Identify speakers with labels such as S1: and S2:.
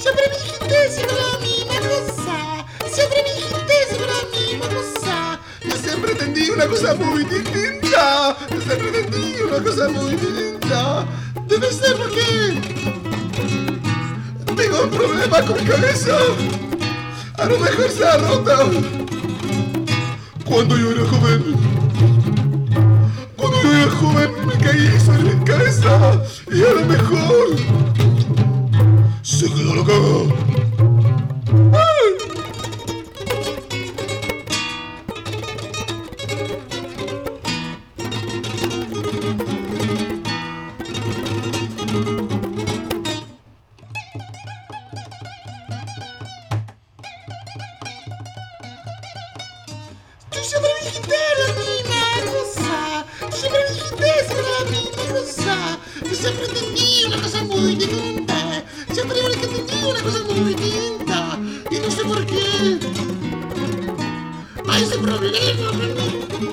S1: Sobre mi gente, sobre la misma cosa. Sobre mi gente, sobre la misma cosa. Yo siempre entendí una cosa muy distinta. Yo siempre entendí una cosa muy distinta. Debe ser porque tengo un problema con mi cabeza. A lo mejor se ha roto. Cuando yo era joven, cuando yo era joven me caí sobre mi cabeza y a lo mejor Tú siempre dijiste la mina rosa. Tú siempre dijiste ser la mina rosa. Yo siempre entendí una cosa muy distinta. Siempre entendí una cosa muy distinta. Y no sé por qué. Hay ese problema con mí.